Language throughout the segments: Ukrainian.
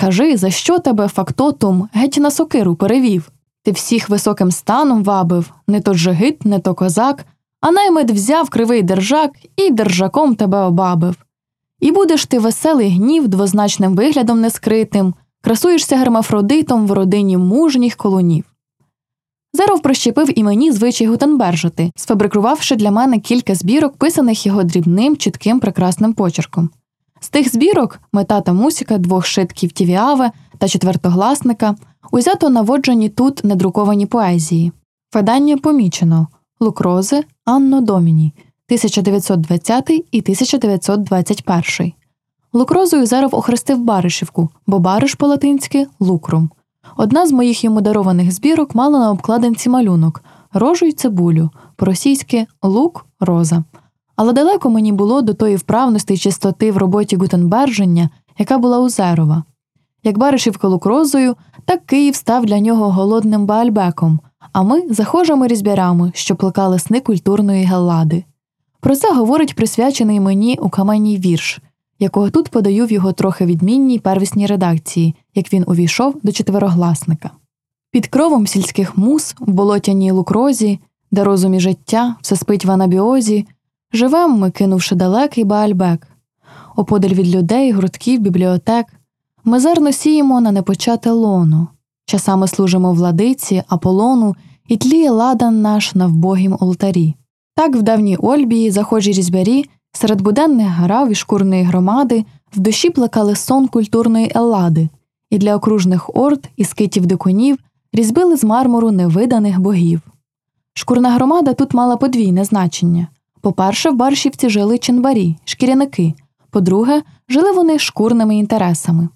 Скажи, за що тебе фактотум геть на сокиру перевів? Ти всіх високим станом вабив, не то жигит, не то козак, а наймит взяв кривий держак і держаком тебе обабив. І будеш ти веселий гнів двозначним виглядом нескритим, красуєшся гермафродитом в родині мужніх колунів. Зеров прищепив і мені звичай гутенбержити, сфабрикувавши для мене кілька збірок, писаних його дрібним, чітким, прекрасним почерком. З тих збірок мета та мусіка двох шитків Тівіаве та четвертогласника узято наводжені тут недруковані поезії. Федання помічено Лукрози Анно Доміні 1920 і 1921. Лукрозою Зеров охрестив Баришівку, бо бариш по латинськи лукрум. Одна з моїх йому дарованих збірок мала на обкладинці малюнок рожу й цибулю, по-російськи лук роза. Але далеко мені було до тої вправності й чистоти в роботі Гутенберження, яка була у Зерова. Як Баришівка лукрозою, так Київ став для нього голодним Баальбеком, а ми захожими різбярами, що плекали сни культурної Геллади. Про це говорить присвячений мені у каменній вірш, якого тут подаю в його трохи відмінній первісній редакції, як він увійшов до четверогласника. Під кровом сільських мус, в болотяній лукрозі, де розум і життя все спить в анабіозі, живем ми, кинувши далекий Баальбек. Оподаль від людей, гуртків, бібліотек, ми зерно сіємо на непочате лоно, часами служимо владиці, Аполлону, і тліє ладан наш на вбогім олтарі. Так в давній Ольбії, захожі різьбярі, серед буденних гарав і шкурної громади в душі плекали сон культурної Еллади, і для окружних орд і скитів дикунів різьбили з мармуру невиданих богів. Шкурна громада тут мала подвійне значення по-перше, в Баршівці жили чинбарі, шкіряники, по-друге, жили вони шкурними інтересами.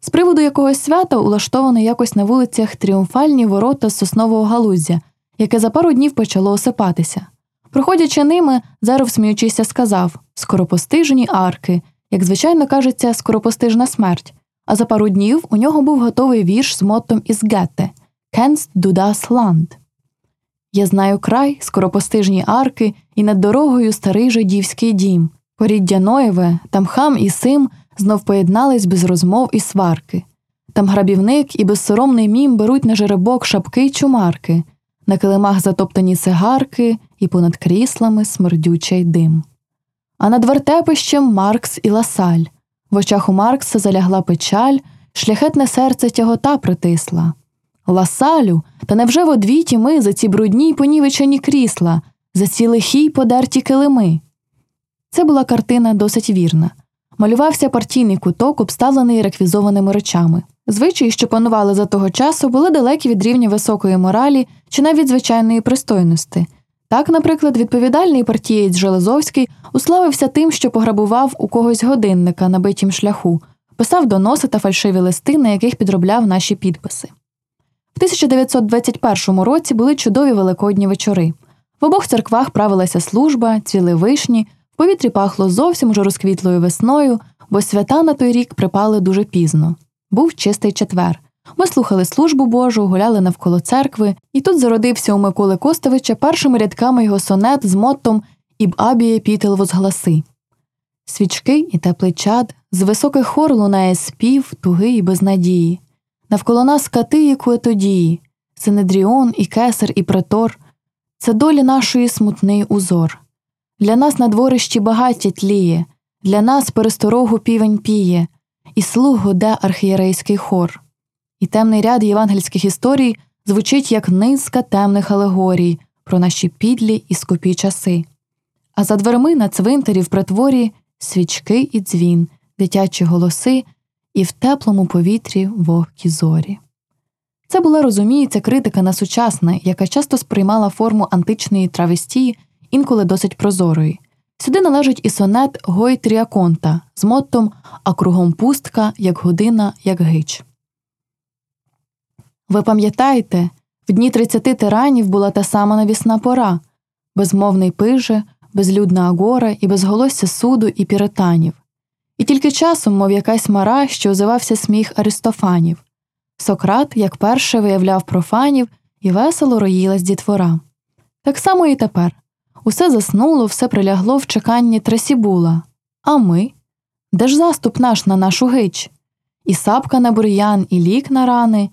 З приводу якогось свята улаштовано якось на вулицях тріумфальні ворота з соснового галуздя, яке за пару днів почало осипатися. Проходячи ними, Зеров, сміючися, сказав скоропостижні арки, як звичайно кажеться, скоропостижна смерть. А за пару днів у нього був готовий вірш з мотом із Гетте Кенст Дудас Ланд. Я знаю край, скоропостижні арки, і над дорогою старий жидівський дім. Поріддя Ноєве, там хам і сим знов поєднались без розмов і сварки. Там грабівник і безсоромний мім беруть на жеребок шапки й чумарки, на килимах затоптані цигарки і понад кріслами смердючий дим. А над вертепищем Маркс і Ласаль. В очах у Маркса залягла печаль, шляхетне серце тягота притисла. Ласалю, та невже в одвіті ми за ці брудні й понівечені крісла, за ці лихі й подерті килими? Це була картина досить вірна. Малювався партійний куток, обставлений реквізованими речами. Звичаї, що панували за того часу, були далекі від рівня високої моралі чи навіть звичайної пристойності. Так, наприклад, відповідальний партієць Железовський уславився тим, що пограбував у когось годинника на битім шляху, писав доноси та фальшиві листи, на яких підробляв наші підписи. В 1921 році були чудові великодні вечори. В обох церквах правилася служба, цвіли вишні, в повітрі пахло зовсім уже розквітлою весною, бо свята на той рік припали дуже пізно. Був чистий четвер. Ми слухали службу Божу, гуляли навколо церкви, і тут зародився у Миколи Костовича першими рядками його сонет з моттом «Іб абіє пітел возгласи. Свічки і теплий чад, з високих хор лунає спів, туги і безнадії. Навколо нас кати і куетодії, Синедріон, і кесар, і претор. Це долі нашої смутний узор. Для нас на дворищі багаття тліє, для нас пересторогу півень піє, і слуг годе архієрейський хор. І темний ряд євангельських історій звучить як низка темних алегорій про наші підлі і скупі часи. А за дверми на цвинтарі в притворі свічки і дзвін, дитячі голоси і в теплому повітрі вогкі зорі. Це була, розуміється, критика на сучасне, яка часто сприймала форму античної травестії, інколи досить прозорої. Сюди належить і сонет Гой Тріаконта з моттом А кругом пустка, як година, як гич. Ви пам'ятаєте, в дні тридцяти тиранів була та сама навісна пора безмовний пиже, безлюдна агора і безголосся суду і піританів. І тільки часом, мов якась мара, що озивався сміх Аристофанів. Сократ, як перше, виявляв профанів і весело роїлась дітвора. Так само і тепер усе заснуло, все прилягло в чеканні Трасібула. А ми? Де ж заступ наш на нашу гич? і сапка на бур'ян, і лік на рани,